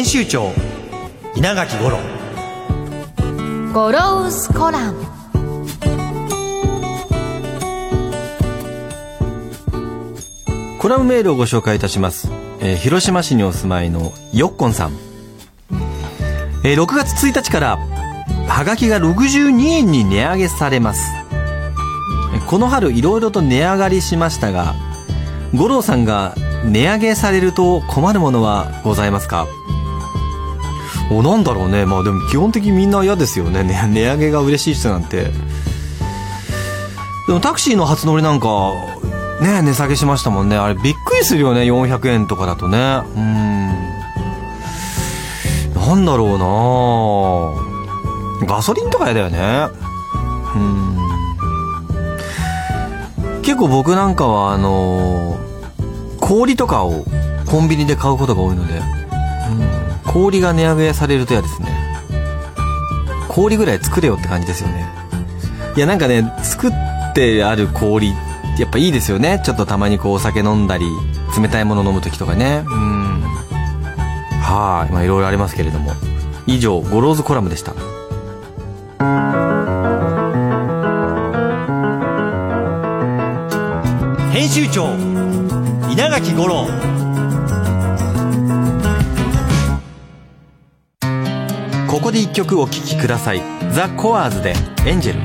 編集長稲垣五郎。ゴロウスコラム。コラムメールをご紹介いたします、えー広島市にお住まいのよっこんさん、えー6月1日からはがきが62円に値上げされます。えーこの春いろいろと値上がりしましたが五郎さんが値上げされると困るものはございますか？おなんだろうね。まあでも基本的にみんな嫌ですよね。値上げが嬉しい人なんて。でもタクシーの初乗りなんかね値下げしましたもんね。あれびっくりするよね。400円とかだとね。うん。なんだろうな。ガソリンとか嫌だよね。うん。結構僕なんかはあの氷とかをコンビニで買うことが多いので、氷が値上げされると嫌ですね氷ぐらい作れよって感じですよね。いやなんかね作ってある氷やっぱいいですよね。ちょっとたまにこうお酒飲んだり冷たいもの飲む時とかね。うん。はい。まあいろいろありますけれども。以上ゴローズコラムでした。編集長稲垣吾郎。ここで一曲お聴きください。ザ・コアーズで「エンジェル」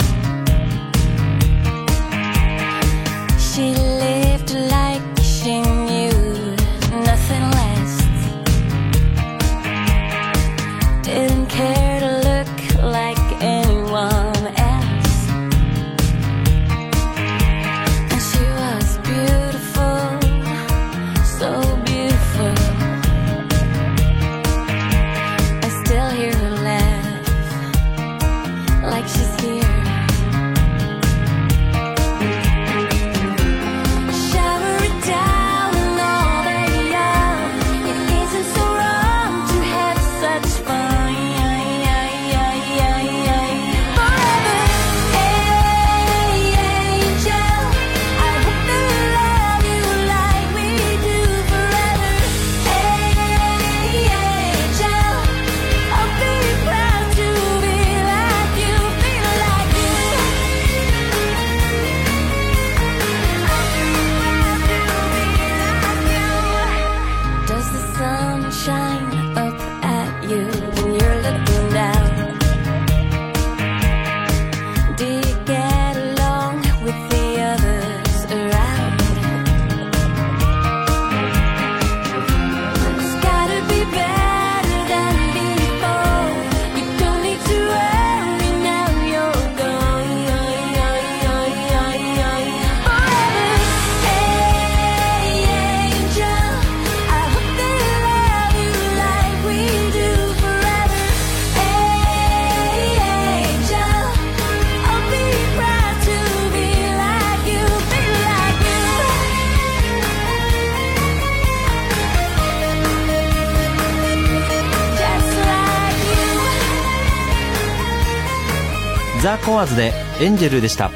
ザ・コアーズで「エンジェル」でした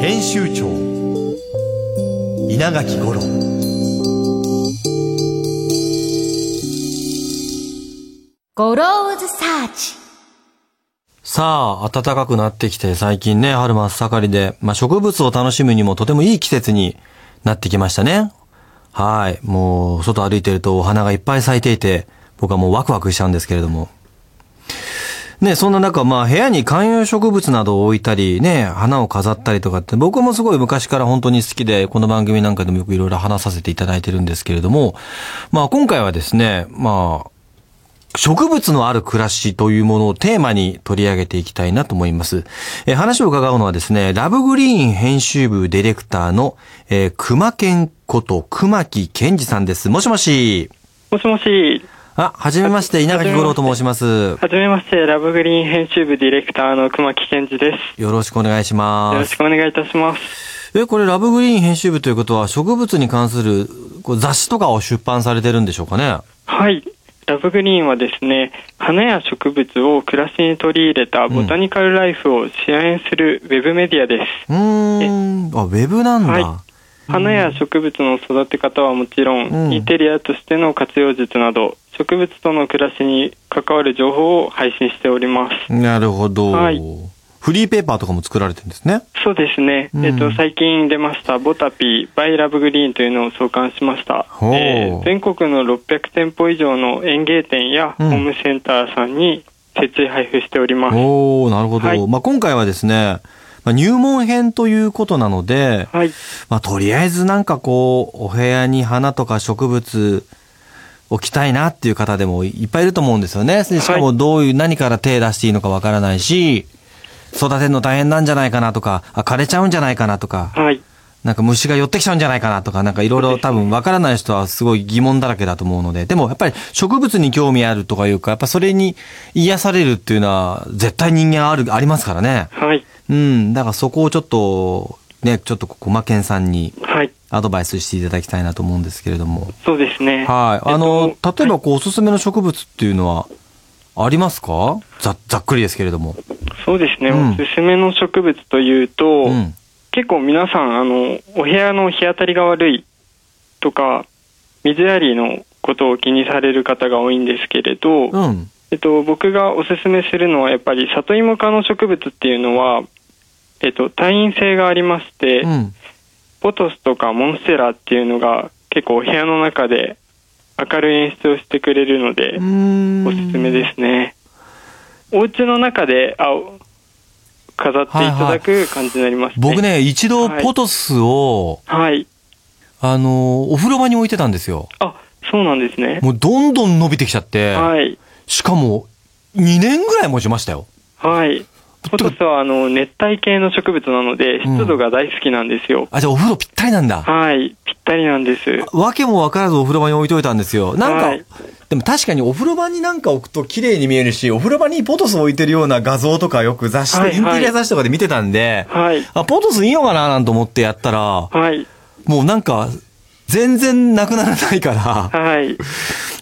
編集長稲垣吾郎ゴロウズサーチさあ、暖かくなってきて、最近ね、春真っ盛りで、まあ、植物を楽しむにもとてもいい季節になってきましたね。はい。もう、外歩いてるとお花がいっぱい咲いていて、僕はもうワクワクしちゃうんですけれども。ね、そんな中、まあ、部屋に観葉植物などを置いたり、ね、花を飾ったりとかって、僕もすごい昔から本当に好きで、この番組なんかでもよくいろいろ話させていただいてるんですけれども、まあ、今回はですね、まあ、植物のある暮らしというものをテーマに取り上げていきたいなと思います。えー話を伺うのはですね、ラブグリーン編集部ディレクターの、えー、熊健こと熊木健二さんです。もしもし。もしもし、あ、はじめまして、稲垣五郎と申します。はじめまして、ラブグリーン編集部ディレクターの熊木健二です。よろしくお願いしよますろし。くお願いいたします。え、これラブグリーン編集部ということは植物に関するこう雑誌とかを出版されてるんでしょうかね？はい。ラブグリーンはですね、花や植物を暮らしに取り入れたボタニカルライフを支援するウェブメディアです。うーん。あ、ウェブなんだ。はい花や植物の育て方はもちろんインテリアとしての活用術など、植物との暮らしに関わる情報を配信しております。なるほど。はいフリーペーパーとかも作られてるんですね。そうですね、うんえっと、最近出ました、ボタピー、バイラブグリーンというのを創刊しました。えー全国の600店舗以上の園芸店やうんホームセンターさんに設置配布しております。おー、なるほど。はいまあ、今回はですね、まあ、入門編ということなので、はい。まあ、とりあえずなんかこう、お部屋に花とか植物置きたいなっていう方でもいっぱいいると思うんですよね。でしかもどういう、何から手出していいのかわからないし、育てるの大変なんじゃないかなとか、あ、枯れちゃうんじゃないかなとか、はい。なんか虫が寄ってきちゃうんじゃないかなとか、なんかいろいろ多分わからない人はすごい疑問だらけだと思うので、でもやっぱり植物に興味あるとかいうか、やっぱそれに癒されるっていうのは絶対人間ある、ありますからね。はい。うん、だからそこをちょっと、ね、ちょっとこまけんさんにはい。アドバイスしていただきたいなと思うんですけれども。そうですね。はい。あの、えっと例えばこう、おすすめの植物っていうのはありますか？ざ、ざっくりですけれども。そうですね、うんおすすめの植物というと、うん。結構皆さん、あの、お部屋の日当たりが悪いとか、水やりのことを気にされる方が多いんですけれど、うん。えっと、僕がおすすめするのは、やっぱり里芋科の植物っていうのは、えっと、耐陰性がありまして、うん。ポトスとかモンステラっていうのが結構お部屋の中で明るい演出をしてくれるので、んおすすめですね。お家の中で青飾っていただく感じになりますね。僕。ね、一度はいポトスを、はい。あの、お風呂場に置いてたんですよ。あ、そうなんですね。もうどんどん伸びてきちゃって、はい。しかも、2年ぐらい持ちましたよ。はい。ポトスはあの熱帯系の植物なので湿度が大好きなんですよ。あ、じゃあお風呂ぴったりなんだ。はい。ぴったりなんです。わけもわからずお風呂場に置いといたんですよ。なんか、はいでも確かにお風呂場になんか置くと綺麗に見えるし、お風呂場にポトス置いてるような画像とかよく雑誌で、はいはいインテリア雑誌とかで見てたんで、はい。あ、ポトスいいのかななんて思ってやったら、はい。もうなんか、全然なくならないから、はい。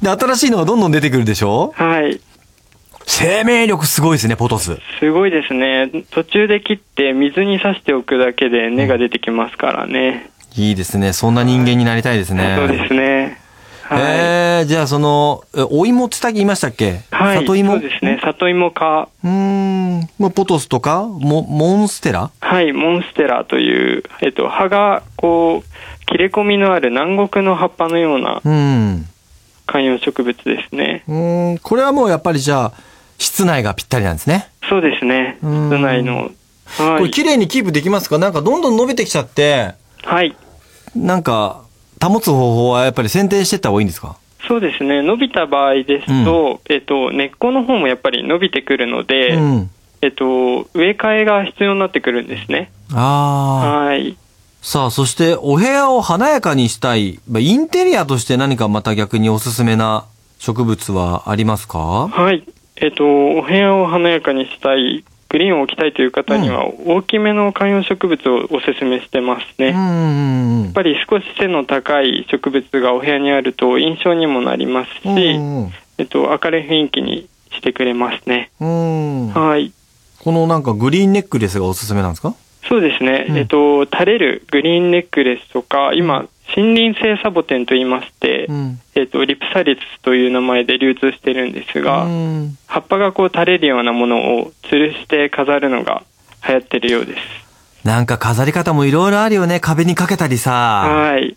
で、新しいのがどんどん出てくるでしょ？はい。生命力すごいですね、ポトス。すごいですね。途中で切って水に刺しておくだけで根が出てきますからね。いいですね。そんな人間になりたいですね。そうですね。はい。えー、じゃあその、えお芋ってさっき言いましたっけ？はい。里芋？そうですね。里芋か。うーん。まあ、ポトスとか、モモンステラ？はい。モンステラという、えっと、葉が、こう、切れ込みのある南国の葉っぱのようなうん。観葉植物ですね。うーん。これはもうやっぱりじゃあ、室内がぴったりなんですね。そうですね。うん室内の。はい。これ綺麗にキープできますか？なんかどんどん伸びてきちゃって、はい。なんか、保つ方法はやっぱり剪定していった方がいいんですか？そうですね。伸びた場合ですと、えっと、根っこの方もやっぱり伸びてくるので、うん。えっと、植え替えが必要になってくるんですね。ああ。はい。さあ、そしてお部屋を華やかにしたい、まあインテリアとして何かまた逆におすすめな植物はありますか？はい。えっと、お部屋を華やかにしたい、グリーンを置きたいという方には、大きめの観葉植物をお勧めしてますね。うんやっぱり少し背の高い植物がお部屋にあると印象にもなりますし、えっと、明るい雰囲気にしてくれますね。うん。はい。このなんかグリーンネックレスがおすすめなんですか？そうですね。うんえっと、垂れるグリーンネックレスとか、今、森林性サボテンと言いまして、ん。えっと、リプサリスという名前で流通してるんですが、うん。葉っぱがこう垂れるようなものを吊るして飾るのが流行ってるようです。なんか飾り方もいろいろあるよね。壁にかけたりさ。はい。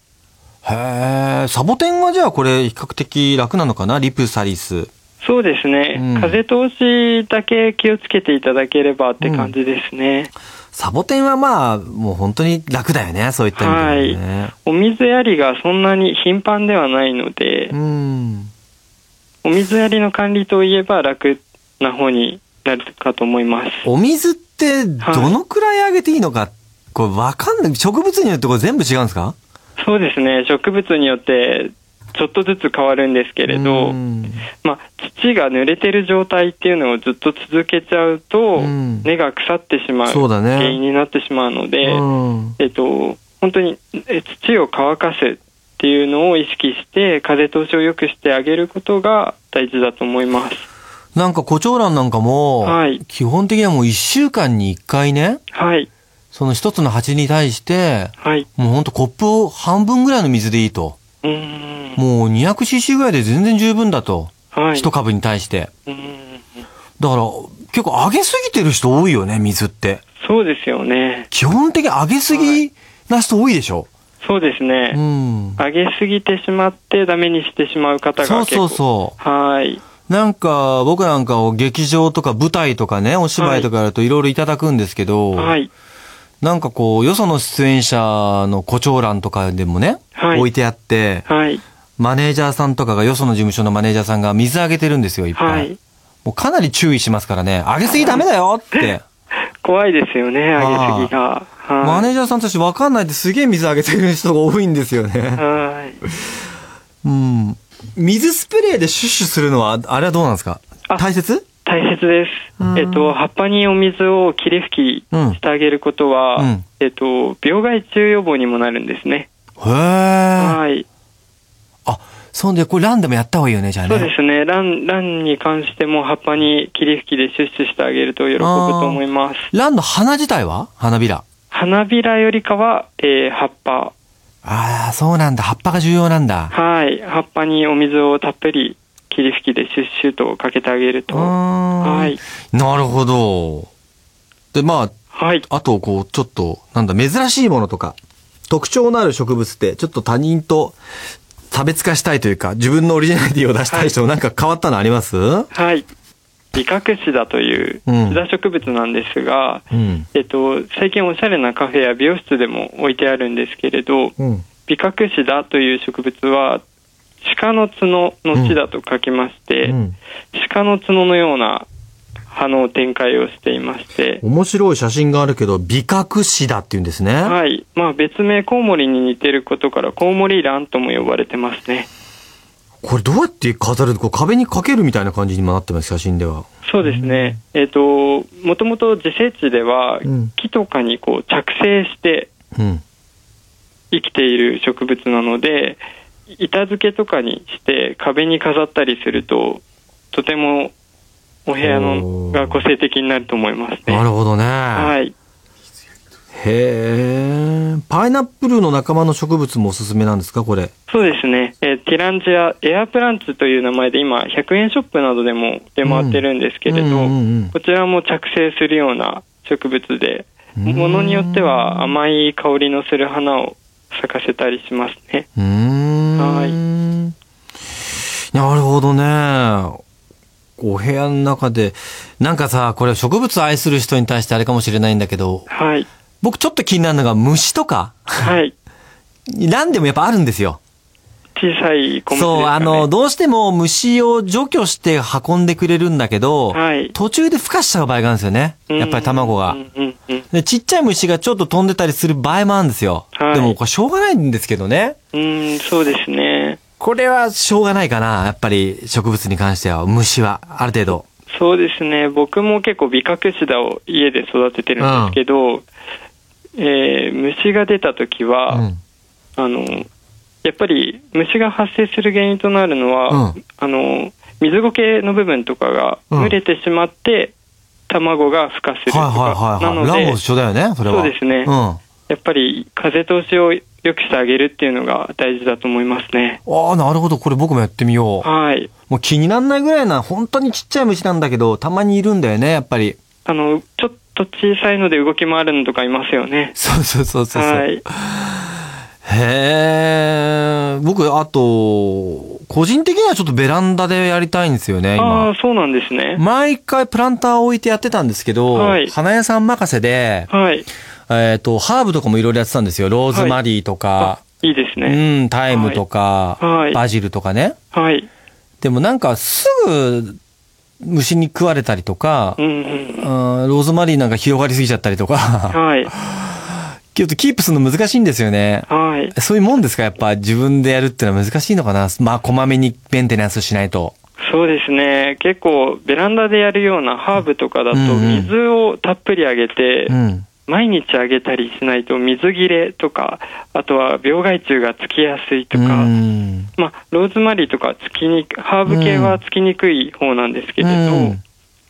へえ。サボテンはじゃあこれ比較的楽なのかなリプサリス。そうですね、うん風通しだけ気をつけていただければって感じですね。サボテンはまあ、もう本当に楽だよね。そういった意味ではね。お水やりがそんなに頻繁ではないので、うん。お水やりの管理といえば楽な方になるかと思います。お水って、どのくらいあげていいのか、これわかんない。植物によってこれ全部違うんですか？そうですね、植物によってちょっとずつ変わるんですけれど、うん。まあ、土が濡れてる状態っていうのをずっと続けちゃうと、うん。根が腐ってしまう原因になってしまうので、うん。えっと、本当にえ土を乾かすっていうのを意識して風通しを良くしてあげることが大事だと思います。なんか、胡蝶蘭なんかも、はい。基本的にはもう一週間に一回ね、はい、その一つの鉢に対して、はい、もうほんとコップを半分ぐらいの水でいいと。もう 200cc ぐらいで全然十分だと。はい、一株に対して。だから、結構上げすぎてる人多いよね、水って。そうですよね。基本的に上げすぎな人多いでしょ？そうですね。うん。上げすぎてしまってダメにしてしまう方そうが結構。そうそう。はい。なんか、僕なんかを劇場とか舞台とかね、お芝居とかやるといろいろいただくんですけど、はい。なんかこう、よその出演者の胡蝶蘭とかでもね、はい置いてあって、はい。マネージャーさんとかが、よその事務所のマネージャーさんが水あげてるんですよ、いっぱい。はい。もうかなり注意しますからね、あげすぎダメだよって。怖いですよね、上げすぎが。はい。マネージャーさんたちわかんないってすげえ水あげてる人が多いんですよね。はい。うん。水スプレーでシュッシュするのは、あれはどうなんですか？あ大切？大切ですうん。えっと、葉っぱにお水を霧吹きしてあげることは、うんえっと、病害虫予防にもなるんですね。へえ。はい。あ、そんで、これランでもやった方がいいよね、じゃあね。そうですね。ラン、ランに関しても葉っぱに霧吹きでシュッシュしてあげると喜ぶと思います。ランの花自体は？花びら。花びらよりかは、えー葉っぱ。ああ、そうなんだ。葉っぱが重要なんだ。はい。葉っぱにお水をたっぷり霧吹きでシュッシュとかけてあげると。は。はいなるほど。で、まあ、はい。あと、こう、ちょっと、なんだ、珍しいものとか、特徴のある植物って、ちょっと他人と差別化したいというか、自分のオリジナリティを出したい人、なんか変わったのあります？はい。ビカクシダといううんシダ植物なんですが、うん。えっと、最近おしゃれなカフェや美容室でも置いてあるんですけれど、うん。ビカクシダという植物は、鹿の角の地だと書きまして、うん鹿の角のような葉の展開をしていまして、面白い写真があるけど、美覚シダって言うんですね。はい。まあ別名コウモリに似てることからコウモリランとも呼ばれてますね。これどうやって飾るこう壁にかけるみたいな感じにもなってます、写真では。そうですね。えっ、と、もともと自生地ではうん木とかにこう着生してうん。生きている植物なので、板付けとかにして壁に飾ったりすると、とてもお部屋のが個性的になると思いますね。なるほどね。はい。へえ。パイナップルの仲間の植物もおすすめなんですか、これ？そうですね。えーティランジアエアプランツという名前で今100円ショップなどでも出回ってるんですけれど、こちらも着生するような植物で、うんものによっては甘い香りのする花を咲かせたりしますね。はいなるほどね。お部屋の中で、なんかさ、これ植物愛する人に対してあれかもしれないんだけど、はい。僕ちょっと気になるのが虫とか、はい。何でもやっぱあるんですよ。小さい小虫ね。そう、あの、どうしても虫を除去して運んでくれるんだけど、はい途中で孵化しちゃう場合があるんですよね。やっぱり卵がう。んうんうんで、ちっちゃい虫がちょっと飛んでたりする場合もあるんですよ。はいでも、これしょうがないんですけどね。うん。うん、そうですね。これはしょうがないかな。やっぱり植物に関しては、虫は、ある程度。そうですね。僕も結構ビカクシダを家で育ててるんですけど、えー虫が出た時は、うん。あの、やっぱり虫が発生する原因となるのは、うんあの、水苔の部分とかがうん蒸れてしまって、卵が孵化するとか。なのでンも一、緒だよね、それは。そうですねうん。あやっぱり風通しを良くしてあげるっていうのが大事だと思いますね。あ、なるほど。これ僕もやってみよう。はい。もう気になんないぐらいな、本当にちっちゃい虫なんだけど、たまにいるんだよね、やっぱり。あの、ちょっと小さいので動き回るのとかいますよね。そうそうそうそう。はい。へえ。僕、あと、個人的にはちょっとベランダでやりたいんですよね、あ今あ。、そうなんですね。毎回プランターを置いてやってたんですけど、はい花屋さん任せで、はい。えっ、と、ハーブとかもいろいろやってたんですよ。ローズマリーとか、いいですね。うん、タイムとか、はいはいバジルとかね。はい。でもなんかすぐ虫に食われたりとかう、んうん。うんローズマリーなんか広がりすぎちゃったりとか、はい。ちょっとキープするの難しいんですよね。はい。そういうもんですか？やっぱ自分でやるってのは難しいのかな？まあ、こまめにメンテナンスしないと。そうですね。結構、ベランダでやるようなハーブとかだと、水をたっぷりあげて、うん。毎日あげたりしないと水切れとか、あとは病害虫がつきやすいとか、うん。まあ、ローズマリーとかつきにく、ハーブ系はつきにくい方なんですけれど、うん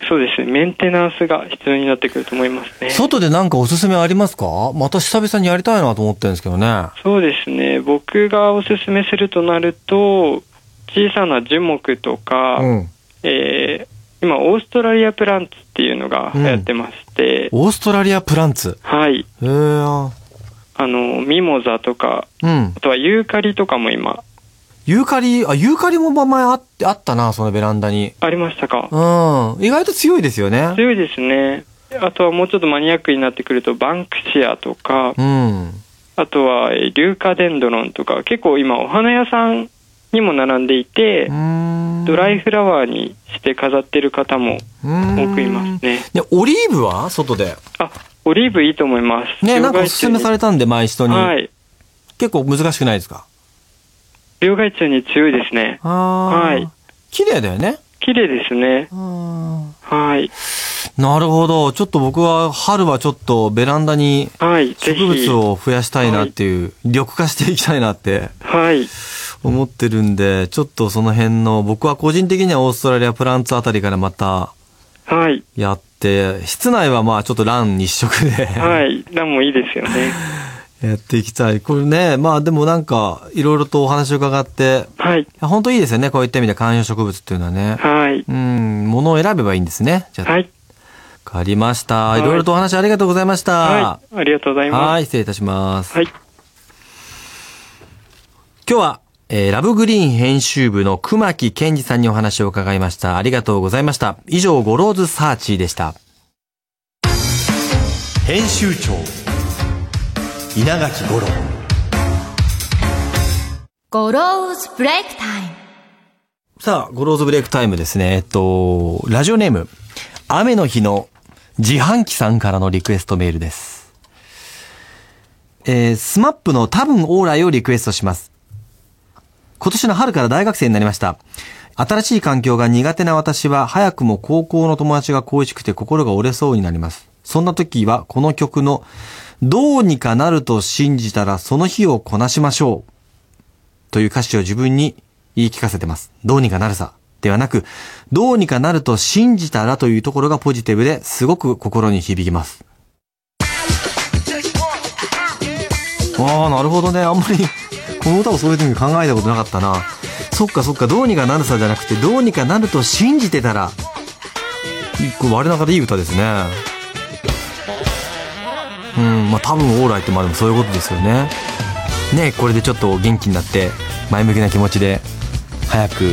そうですね、メンテナンスが必要になってくると思いますね。外でなんかおすすめありますか？また久々にやりたいなと思ってるんですけどね。そうですね、僕がおすすめするとなると、小さな樹木とか、うん。えー今、オーストラリアプランツっていうのが流行ってまして、オーストラリアプランツ？はい、へえー。あの、ミモザとか、うんあ。とはユーカリとかも今、ユーカリ、あ、ユーカリも前あって、あったな、そのベランダに。ありましたか。うん。意外と強いですよね。強いですね。あとはもうちょっとマニアックになってくると、バンクシアとか、うん。あとは、えーリューカデンドロンとか、結構今お花屋さんにも並んでいて、うん。ドライフラワーにして飾ってる方もうん多くいますね。ね、オリーブは外で？あ、オリーブいいと思います。ね、なんかおすすめされれたんで、前人に。はい。結構難しくないですか？病害虫に強いですね。はい。綺麗だよね。綺麗ですね。あはい。なるほど。ちょっと僕は春はちょっとベランダに植ひ。物を増やしたいなっていう、緑化していきたいなってはい。思ってるんで、ちょっとその辺の、僕は個人的にはオーストラリアプランツあたりからまたはい。やって、室内はまあちょっとラン一色で、はい。ランもいいですよね。やっていきたい。これね、まあでもなんか、いろいろとお話を伺って、はい。本当いいですよね、こういった意味で観葉植物っていうのはね。はい。うん、物を選べばいいんですね。じゃあ、わ、はい。かりました。はいいろいろとお話ありがとうございました。はい。ありがとうございまはい、失礼いたします。す。はい。今日は、えーラブグリーン編集部の熊木健二さんにお話を伺いました。ありがとうございました。以上、ゴローズサーチでした。編集長稲垣吾郎ゴローズブレイクタイムさあ、ゴローズブレイクタイムですね。えっと、ラジオネーム、雨の日の自販機さんからのリクエストメールです。えー、スマップの多分オーライをリクエストします。今年の春から大学生になりました。新しい環境が苦手な私は早くも高校の友達が恋しくて心が折れそうになります。そんな時はこの曲のどうにかなると信じたらその日をこなしましょう。という歌詞を自分に言い聞かせてます。どうにかなるさ。ではなく、どうにかなると信じたらというところがポジティブですごく心に響きます。ああ、なるほどね。あんまり、この歌をそういう風に考えたことなかったな。そっかそっか、どうにかなるさじゃなくて、どうにかなると信じてたら、これ我ながらいい歌ですね。うん、まあ多分オーライってまあでもそういうことですよね。ねこれでちょっと元気になって、前向きな気持ちで、早く、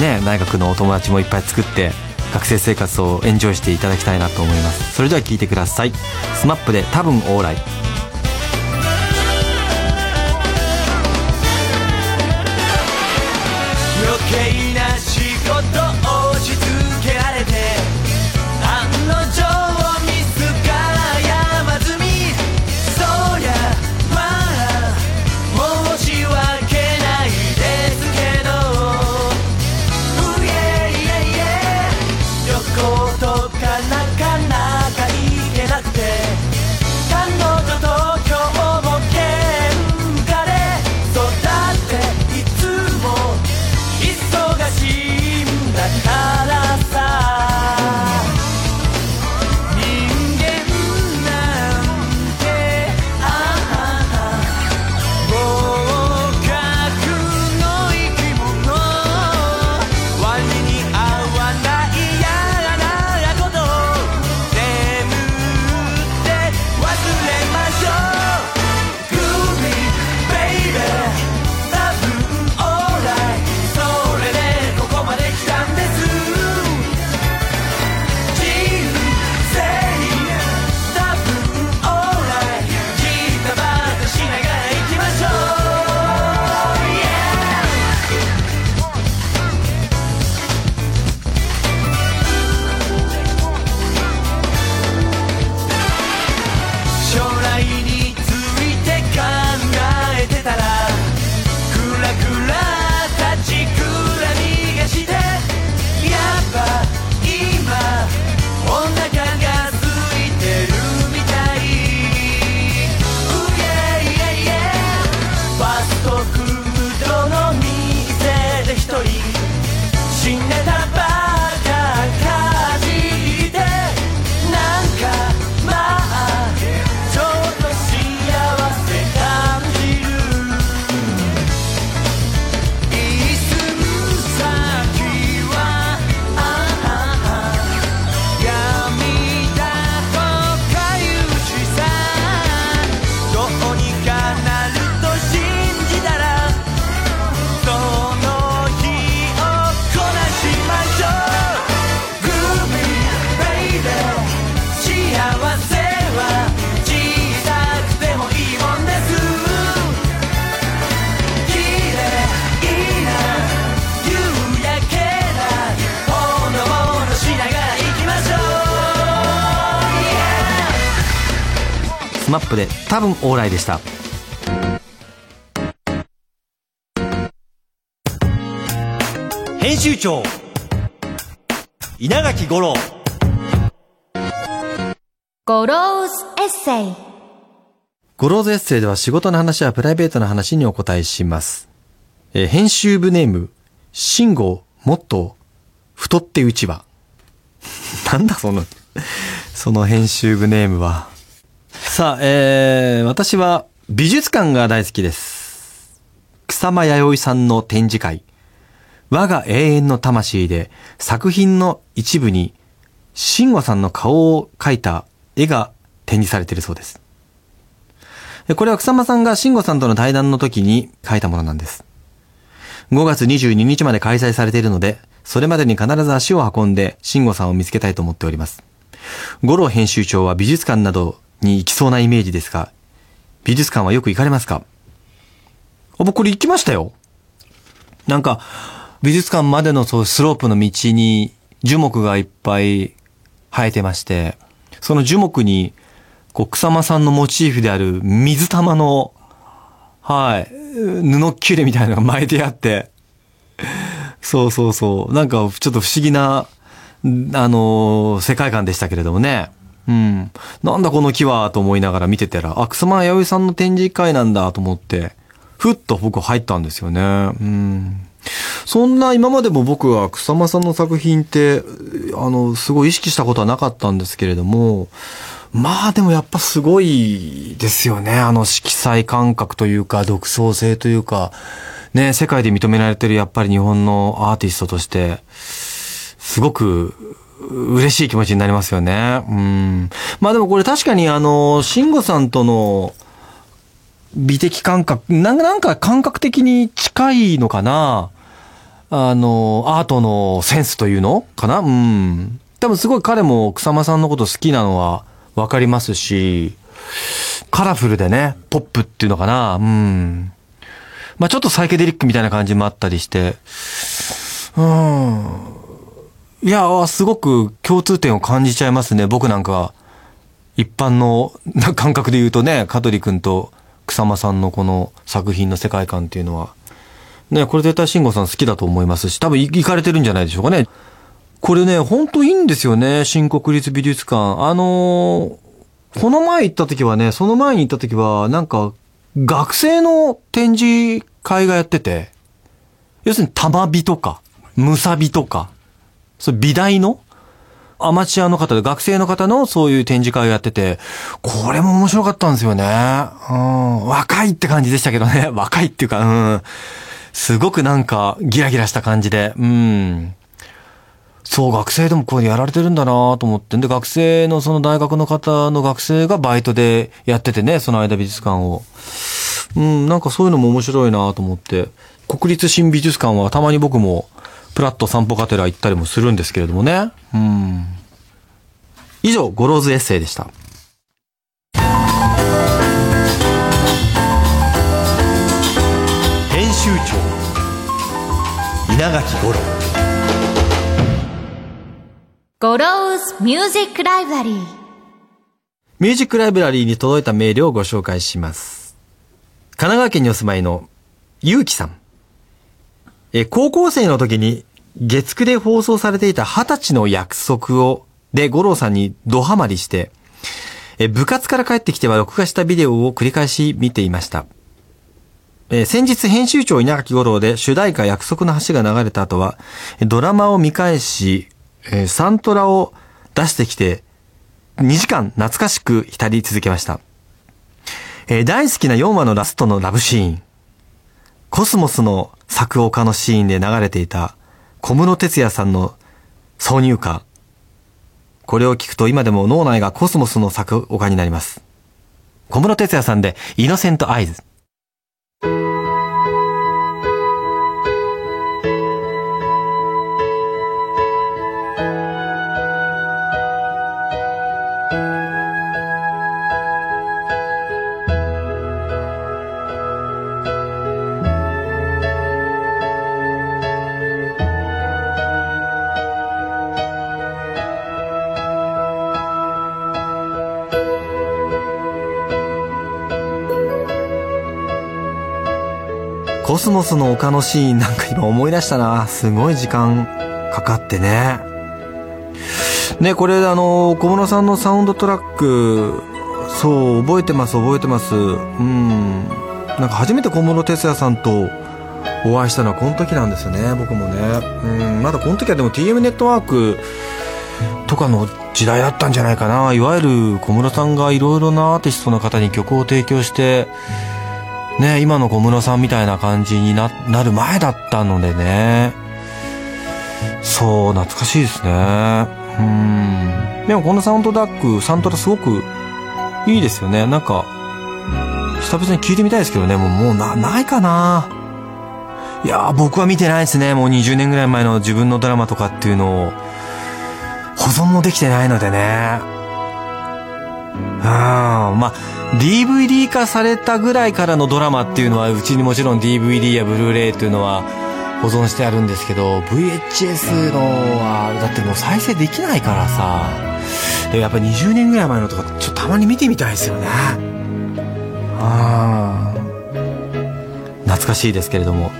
ね大学のお友達もいっぱい作って、学生生活をエンジョイしていただきたいなと思います。それでは聴いてください。スマップで多分オーライ。ップで多分オーライでした編集長稲垣吾郎ゴローズエッセイゴローズエッセイでは仕事の話やプライベートな話にお答えします。えー編集部ネーム、信号、もっと、太ってうちは。なんだその、その編集部ネームは。さあ、えー、私は美術館が大好きです。草間彌生さんの展示会。我が永遠の魂で作品の一部に、慎吾さんの顔を描いた絵が展示されているそうです。これは草間さんが慎吾さんとの対談の時に書いたものなんです。5月22日まで開催されているので、それまでに必ず足を運んで慎吾さんを見つけたいと思っております。五郎編集長は美術館などに行きそうなイメージですが、美術館はよく行かれますか？あ僕これ行きましたよ。なんか、美術館までのそうスロープの道に樹木がいっぱい生えてまして、その樹木に、こう、草間さんのモチーフである水玉の、はい、布切れみたいなのが巻いてあって、そうそうそう。なんか、ちょっと不思議な、あのー世界観でしたけれどもね。うん。なんだこの木はと思いながら見てたら、あ、草間彌生さんの展示会なんだと思って、ふっと僕入ったんですよね。うん。そんな今までも僕は草間さんの作品って、あの、すごい意識したことはなかったんですけれども、まあでもやっぱすごいですよね。あの色彩感覚というか、独創性というか、ね、世界で認められてるやっぱり日本のアーティストとして、すごく嬉しい気持ちになりますよね。うん。まあでもこれ確かにあの、慎吾さんとの美的感覚、なんか感覚的に近いのかなあの、アートのセンスというのかなうん。多分すごい彼も草間さんのこと好きなのはわかりますし、カラフルでね、ポップっていうのかなうん。まあちょっとサイケデリックみたいな感じもあったりして、うん。いや、すごく共通点を感じちゃいますね。僕なんか、一般の感覚で言うとね、香取君と草間さんのこの作品の世界観っていうのは、ね、これ絶対慎吾さん好きだと思いますし、多分行かれてるんじゃないでしょうかね。これね、ほんといいんですよね、新国立美術館。あのーこの前行った時はね、その前に行った時は、なんか、学生の展示会がやってて、要するに玉美とか、むさびとか、そう美大の？アマチュアの方で、学生の方のそういう展示会をやってて、これも面白かったんですよね。うん、若いって感じでしたけどね。若いっていうか、うん。すごくなんか、ギラギラした感じで、うん。そう、学生でもこうやられてるんだなと思って。で、学生のその大学の方の学生がバイトでやっててね、その間美術館を。うん、なんかそういうのも面白いなと思って。国立新美術館はたまに僕も、プラッと散歩がてら行ったりもするんですけれどもね。うん。以上、ゴローズエッセイでした。編集長稲垣吾郎ゴローズミュージックライブラリーミュージックライブラリーに届いたメールをご紹介します。神奈川県にお住まいのゆうきさん。え、高校生の時に月9で放送されていた二十歳の約束を、で、五郎さんにドハマりして、え、部活から帰ってきては録画したビデオを繰り返し見ていました。え先日編集長稲垣五郎で主題歌約束の橋が流れた後は、ドラマを見返し、えサントラを出してきて、2時間懐かしく浸り続けました。え大好きな4話のラストのラブシーン。コスモスの作岡のシーンで流れていた小室哲也さんの挿入歌。これを聞くと今でも脳内がコスモスの作岡になります。小室哲也さんでイノセントアイズ。スモスの丘のシーンなんか今思い出したな。すごい時間かかってね。ね、これあの、小室さんのサウンドトラック、そう、覚えてます、覚えてます。うん。なんか初めて小室哲哉さんとお会いしたのはこの時なんですよね、僕もね。うん、まだこの時はでも TM ネットワークとかの時代だったんじゃないかな。いわゆる小室さんがいろいろなアーティストの方に曲を提供して、ね、今の小室さんみたいな感じにななる前だったのでね。そう、懐かしいですね。うん。でもこのサウンドダック、サントラすごくいいですよね。なんか、久々に聞いてみたいですけどね。もう、もうな、ないかないやー、僕は見てないですね。もう20年ぐらい前の自分のドラマとかっていうのを、保存もできてないのでね。まあ、DVD 化されたぐらいからのドラマっていうのは、うちにもちろん DVD やブルーレイっていうのは保存してあるんですけど、VHS のは、だってもう再生できないからさ、でやっぱ20年ぐらい前のとか、ちょっとたまに見てみたいですよね。ああ。懐かしいですけれども。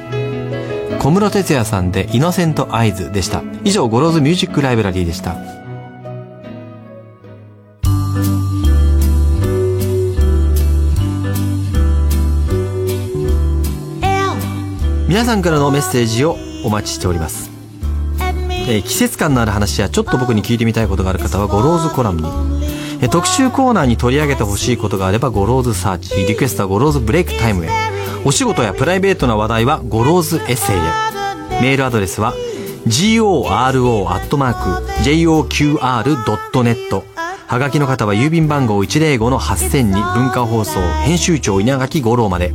小室哲哉さんでイノセントアイズでした。以上、ゴローズミュージックライブラリーでした。皆さんからのメッセージをお待ちしております。えー季節感のある話やちょっと僕に聞いてみたいことがある方はゴローズコラムに。え特集コーナーに取り上げてほしいことがあればゴローズサーチ。リクエストはゴローズブレイクタイムへ。お仕事やプライベートな話題はゴローズエッセイへ。メールアドレスは goro.joqr.net はがきの方は郵便番号105-8000に文化放送編集長稲垣吾郎まで。